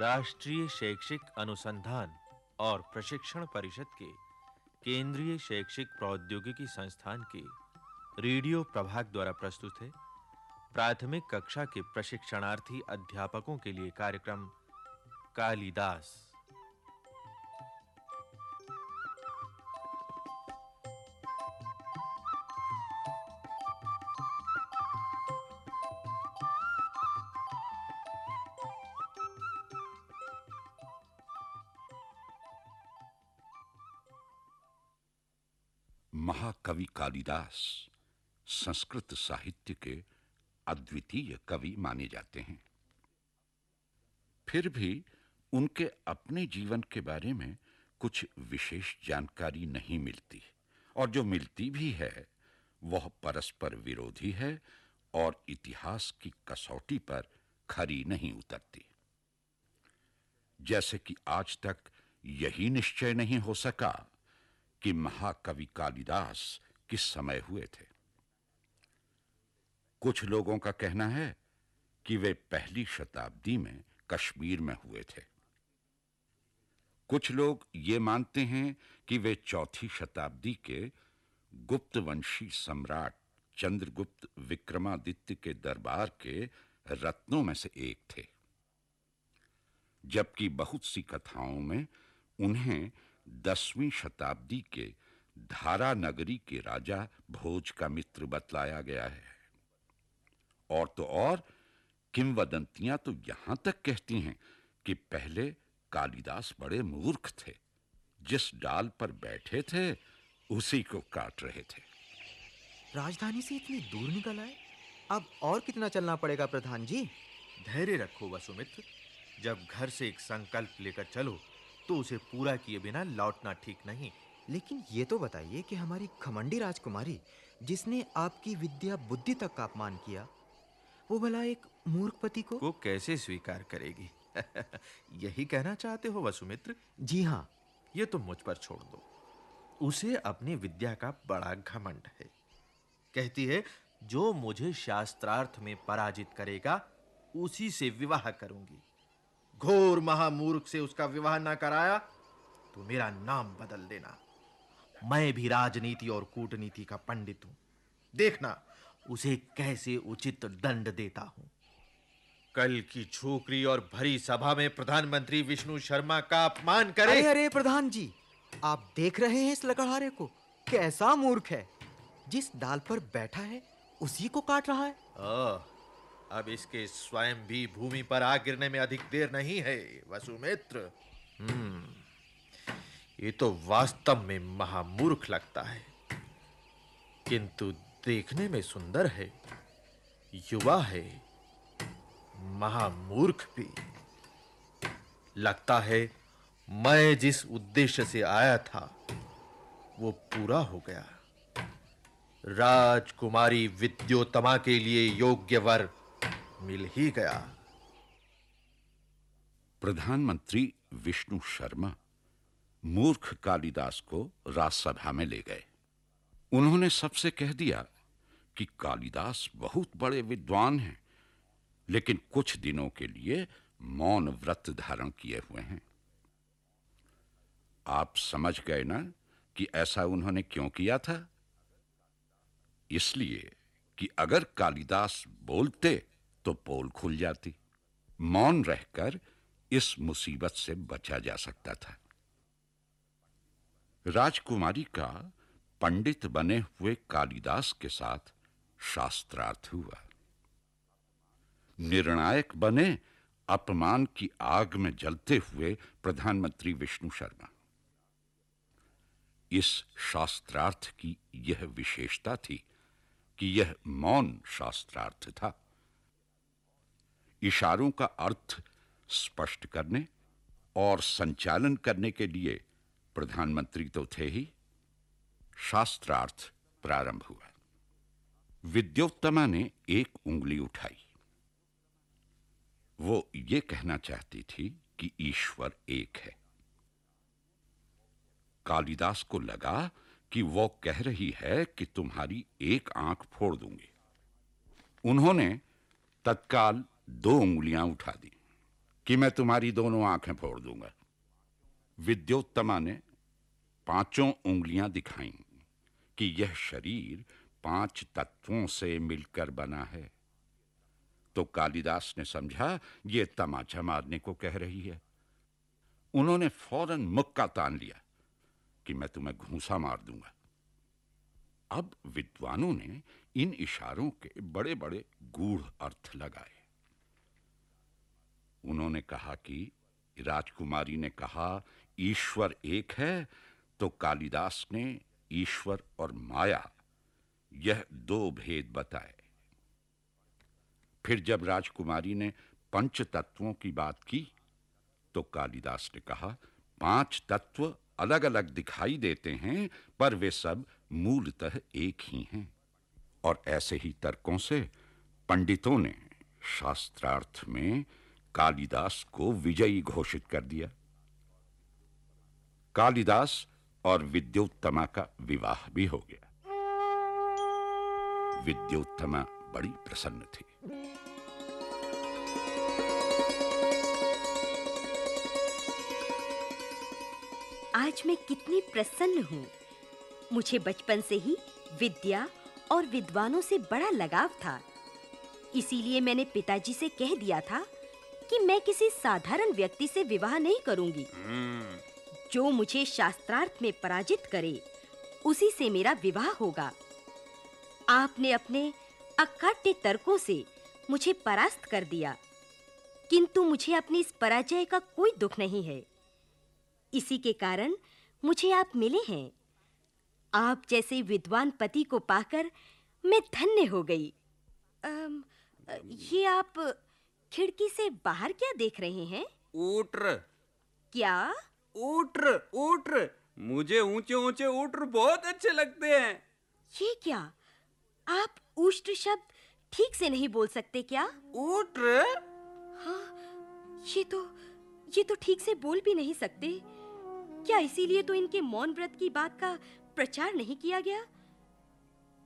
राष्ट्रीय शैक्षिक अनुसंधान और प्रशिक्षण परिषद के केंद्रीय शैक्षिक प्रौद्योगिकी संस्थान के रेडियो प्रभाग द्वारा प्रस्तुत है। प्राथमिक कक्षा के प्रशिक्षणार्थी अध्यापकों के लिए कार्यक्रम कालिदास। महाकवि कालिदास संस्कृत साहित्य के अद्वितीय कवि माने जाते हैं। फिर भी उनके अपने जीवन के बारे में कुछ विशेष जानकारी नहीं मिलती, और जो मिलती भी है, वह परस्पर विरोधी है और इतिहास की कसौटी पर खरी नहीं उतरती। जैसे कि आज तक यही निश्चय नहीं हो सका। कि महाकवि कालिदास किस समय हुए थे? कुछ लोगों का कहना है कि वे पहली शताब्दी में कश्मीर में हुए थे। कुछ लोग ये मानते हैं कि वे चौथी शताब्दी के गुप्त वंशी सम्राट चंद्रगुप्त विक्रमादित्य के दरबार के रत्नों में से एक थे, जबकि बहुत सी कथाओं में उन्हें दसवीं शताब्दी के धारा नगरी के राजा भोज का मित्र बतलाया गया है। और तो और, किंवदंतियाँ तो यहाँ तक कहती हैं कि पहले कालिदास बड़े मूर्ख थे। जिस डाल पर बैठे थे, उसी को काट रहे थे। राजधानी से इतनी दूर निकल आए? अब और कितना चलना पड़ेगा प्रधान जी? धैर्य रखो वसुमित्र। जब घर से एक संकल्प लेकर चलो तो उसे पूरा किए बिना लौटना ठीक नहीं। लेकिन ये तो बताइए कि हमारी खमंडी राजकुमारी जिसने आपकी विद्या बुद्धि तक का अपमान किया वो भला एक मूर्ख पति को? को कैसे स्वीकार करेगी? यही कहना चाहते हो वसुमित्र? जी हाँ। ये तो मुझ पर छोड़ दो। उसे अपनी विद्या का बड़ा घमंड है। कहती है जो मुझे शास्त्रार्थ में पराजित करेगा उसी से विवाह करूँगी। घोर महामूर्ख से उसका विवाह ना कराया तो मेरा नाम बदल देना। मैं भी राजनीति और कूटनीति का पंडित हूँ। देखना उसे कैसे उचित दंड देता हूँ। कल की छोकरी और भरी सभा में प्रधानमंत्री विष्णु शर्मा का अपमान करे। अरे अरे प्रधान जी आप देख रहे हैं इस लकड़हारे को। कैसा मूर्ख है। जिस डाल पर बैठा है उसी को काट रहा है। आ, अब इसके स्वयं भी भूमि पर आ गिरने में अधिक देर नहीं है, वसुमित्र। हम्म ये तो वास्तव में महामूर्ख लगता है। किंतु देखने में सुंदर है, युवा है, महामूर्ख भी। लगता है, मैं जिस उद्देश्य से आया था, वो पूरा हो गया। राजकुमारी विद्योतमा के लिए योग्य वर मिल ही गया। प्रधानमंत्री विष्णु शर्मा मूर्ख कालिदास को राजसभा में ले गए। उन्होंने सबसे कह दिया कि कालिदास बहुत बड़े विद्वान हैं, लेकिन कुछ दिनों के लिए मौन व्रत धारण किए हुए हैं। आप समझ गए ना कि ऐसा उन्होंने क्यों किया था? इसलिए कि अगर कालिदास बोलते तो पोल खुल जाती। मौन रहकर इस मुसीबत से बचा जा सकता था। राजकुमारी का पंडित बने हुए कालिदास के साथ शास्त्रार्थ हुआ। निर्णायक बने अपमान की आग में जलते हुए प्रधानमंत्री विष्णु शर्मा। इस शास्त्रार्थ की यह विशेषता थी कि यह मौन शास्त्रार्थ था। इशारों का अर्थ स्पष्ट करने और संचालन करने के लिए प्रधानमंत्री तो थे ही। शास्त्रार्थ प्रारंभ हुआ। विद्योत्तमा ने एक उंगली उठाई। वो ये कहना चाहती थी कि ईश्वर एक है। कालिदास को लगा कि वो कह रही है कि तुम्हारी एक आँख फोड़ दूँगी। उन्होंने तत्काल दो उंगलियाँ उठा दी कि मैं तुम्हारी दोनों आँखें फोड़ दूँगा। विद्योत्तमा ने पाँचों उंगलियाँ दिखाई कि यह शरीर पाँच तत्वों से मिलकर बना है। तो कालिदास ने समझा यह तमाचा मारने को कह रही है। उन्होंने फ़ौरन मुक्का तान लिया कि मैं तुम्हें घूसा मार दूँगा। अब विद्वानों ने इन इशारों के बड़े बड़े गूढ़ अर्थ लगाए। उन्होंने कहा कि राजकुमारी ने कहा, ईश्वर एक है। तो कालिदास ने ईश्वर और माया, यह दो भेद बताए। फिर जब राजकुमारी ने पंच तत्वों की बात की तो कालिदास ने कहा, पाँच तत्व अलग-अलग दिखाई देते हैं, पर वे सब मूलतः एक ही हैं। और ऐसे ही तर्कों से पंडितों ने शास्त्रार्थ में कालिदास को विजयी घोषित कर दिया। कालिदास और विद्योत्तमा का विवाह भी हो गया। विद्योत्तमा बड़ी प्रसन्न थी। आज मैं कितनी प्रसन्न हूँ। मुझे बचपन से ही विद्या और विद्वानों से बड़ा लगाव था। इसीलिए मैंने पिताजी से कह दिया था कि मैं किसी साधारण व्यक्ति से विवाह नहीं करूँगी। जो मुझे शास्त्रार्थ में पराजित करे उसी से मेरा विवाह होगा। आपने अपने अकाट्य तर्कों से मुझे परास्त कर दिया किंतु मुझे अपनी इस पराजय का कोई दुख नहीं है। इसी के कारण मुझे आप मिले हैं। आप जैसे विद्वान पति को पाकर मैं धन्य हो गई। अम, ये आप खिड़की से बाहर क्या देख रहे हैं? ऊटर। क्या? ऊटर ऊटर। मुझे ऊँचे ऊँचे ऊटर बहुत अच्छे लगते हैं। ये क्या? आप उष्ट शब्द ठीक से नहीं बोल सकते क्या? ऊटर? हाँ ये तो ये तो ठीक से बोल भी नहीं सकते। क्या इसीलिए तो इनके मौन व्रत की बात का प्रचार नहीं किया गया?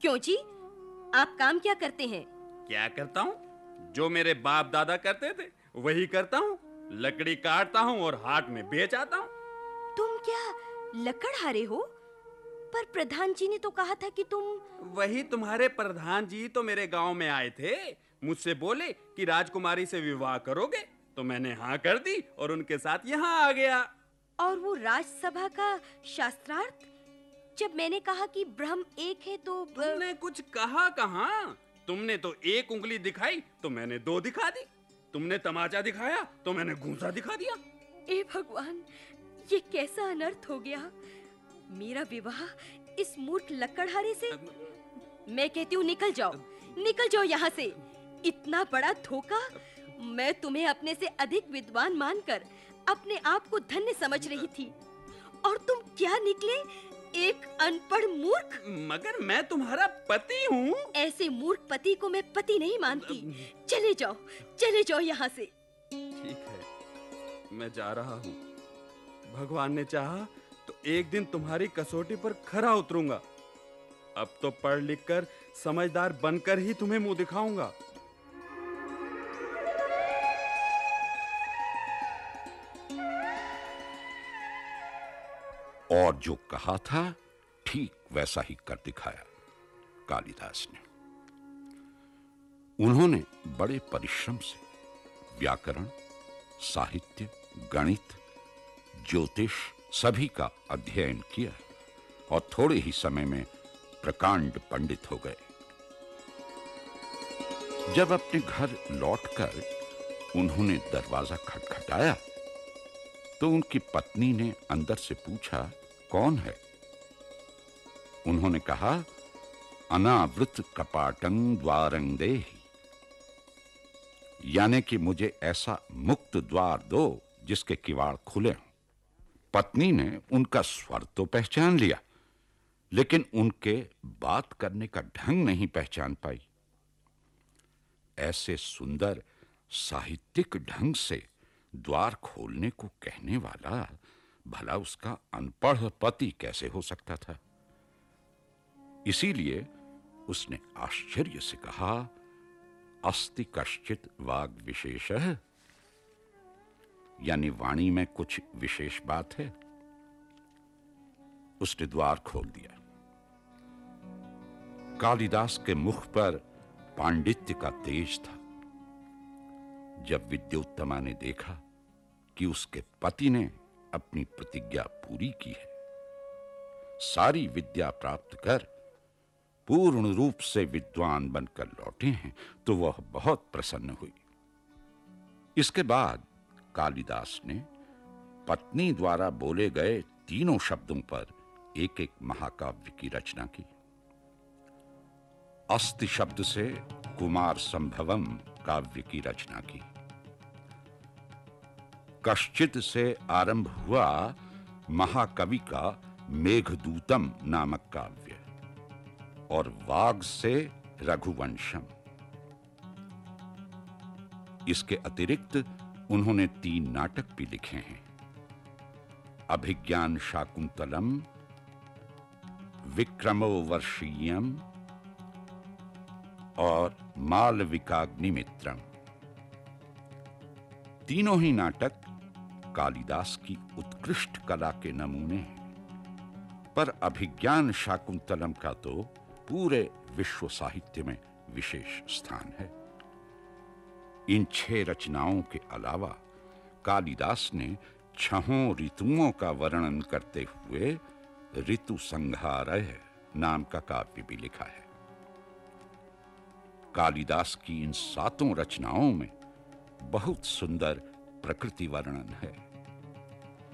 क्यों जी आप काम क्या करते हैं? क्या करता हूँ? जो मेरे बाप दादा करते थे वही करता हूँ लकड़ी काटता हूँ और हाट में बेच आता हूँ। तुम क्या लकड़हारे हो? पर प्रधान जी ने तो कहा था कि तुम वही तुम्हारे प्रधान जी तो मेरे गाँव में आए थे। मुझसे बोले कि राजकुमारी से विवाह करोगे तो मैंने हाँ कर दी और उनके साथ यहाँ आ गया। और वो राजसभा का शास्त्रार्थ? जब मैंने कहा कि ब्रह्म एक है तो तुमने कुछ कहा कहाँ? तुमने तो एक उंगली दिखाई तो मैंने दो दिखा दी। तुमने तमाचा दिखाया तो मैंने घूसा दिखा दिया। ए भगवान, ये कैसा अनर्थ हो गया? मेरा विवाह इस मूर्ख लकड़हारे से। मैं कहती हूँ, निकल जाओ निकल जाओ यहाँ से। इतना बड़ा धोखा मैं तुम्हें अपने से अधिक विद्वान मानकर अपने आप को धन्य समझ रही थी। और तुम क्या निकले? एक अनपढ़ मूर्ख। मगर मैं तुम्हारा पति हूँ। ऐसे मूर्ख पति को मैं पति नहीं मानती। चले जाओ चले जाओ यहाँ से। ठीक है मैं जा रहा हूँ। भगवान ने चाहा तो एक दिन तुम्हारी कसौटी पर खरा उतरूँगा। अब तो पढ़ लिख कर समझदार बनकर ही तुम्हें मुँह दिखाऊँगा। और जो कहा था, ठीक वैसा ही कर दिखाया, कालिदास ने। उन्होंने बड़े परिश्रम से व्याकरण, साहित्य, गणित, ज्योतिष सभी का अध्ययन किया और थोड़े ही समय में प्रकांड पंडित हो गए। जब अपने घर लौटकर उन्होंने दरवाज़ा खटखटाया तो उनकी पत्नी ने अंदर से पूछा कौन है? उन्होंने कहा, अनावृत कपाटं द्वारं देहि। यानी कि मुझे ऐसा मुक्त द्वार दो जिसके किवाड़ खुले हों। पत्नी ने उनका स्वर तो पहचान लिया, लेकिन उनके बात करने का ढंग नहीं पहचान पाई। ऐसे सुंदर साहित्यिक ढंग से द्वार खोलने को कहने वाला भला उसका अनपढ़ पति कैसे हो सकता था? इसीलिए उसने आश्चर्य से कहा, अस्ति कश्चित वाग विशेष। यानी वाणी में कुछ विशेष बात है। उसने द्वार खोल दिया। कालिदास के मुख पर पांडित्य का तेज था। जब विद्योत्तमा ने देखा कि उसके पति ने अपनी प्रतिज्ञा पूरी की है। सारी विद्या प्राप्त कर, पूर्ण रूप से विद्वान बनकर लौटे हैं तो वह बहुत प्रसन्न हुई। इसके बाद कालिदास ने पत्नी द्वारा बोले गए तीनों शब्दों पर एक एक महाकाव्य की रचना की। अस्ति शब्द से कुमार संभवम काव्य की रचना की। कश्चित से आरंभ हुआ महाकवि का मेघदूतम नामक काव्य और वाग से रघुवंशम। इसके अतिरिक्त उन्होंने तीन नाटक भी लिखे हैं। अभिज्ञान शाकुंतलम विक्रमो वर्षीयम और मालविकाग्निमित्रम। तीनों ही नाटक कालिदास की उत्कृष्ट कला के नमूने हैं। पर अभिज्ञान शाकुंतलम का तो पूरे विश्व साहित्य में विशेष स्थान है। इन छह रचनाओं के अलावा कालिदास ने छहों ऋतुओं का वर्णन करते हुए ऋतु संहारय नाम का काव्य भी लिखा है। कालिदास की इन सातों रचनाओं में बहुत सुंदर प्रकृति वर्णन है।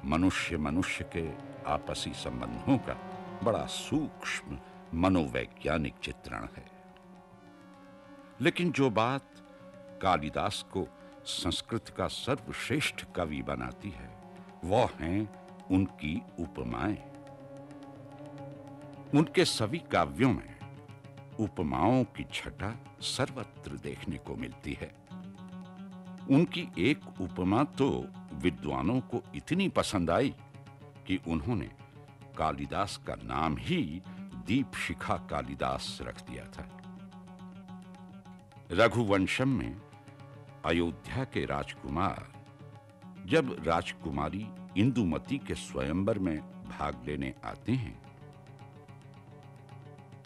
मनुष्य मनुष्य के आपसी संबंधों का बड़ा सूक्ष्म मनोवैज्ञानिक चित्रण है। लेकिन जो बात कालिदास को संस्कृत का सर्वश्रेष्ठ कवि बनाती है, वह हैं उनकी उपमाएँ। उनके सभी काव्यों में उपमाओं की छटा सर्वत्र देखने को मिलती है। उनकी एक उपमा तो विद्वानों को इतनी पसंद आई कि उन्होंने कालिदास का नाम ही दीप शिखा कालिदास रख दिया था। रघुवंशम में अयोध्या के राजकुमार, जब राजकुमारी इंदुमती के स्वयंवर में भाग लेने आते हैं,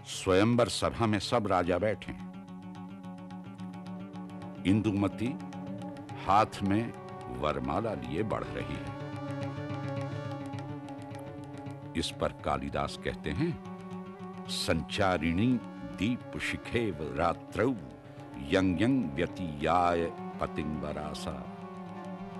स्वयंवर सभा में सब राजा बैठे इंदुमती हाथ में वरमाला लिए बढ़ रही है। इस पर कालिदास कहते हैं, संचारिणी दीप शिखे रात्रौ यंग यंग पतिंबरासा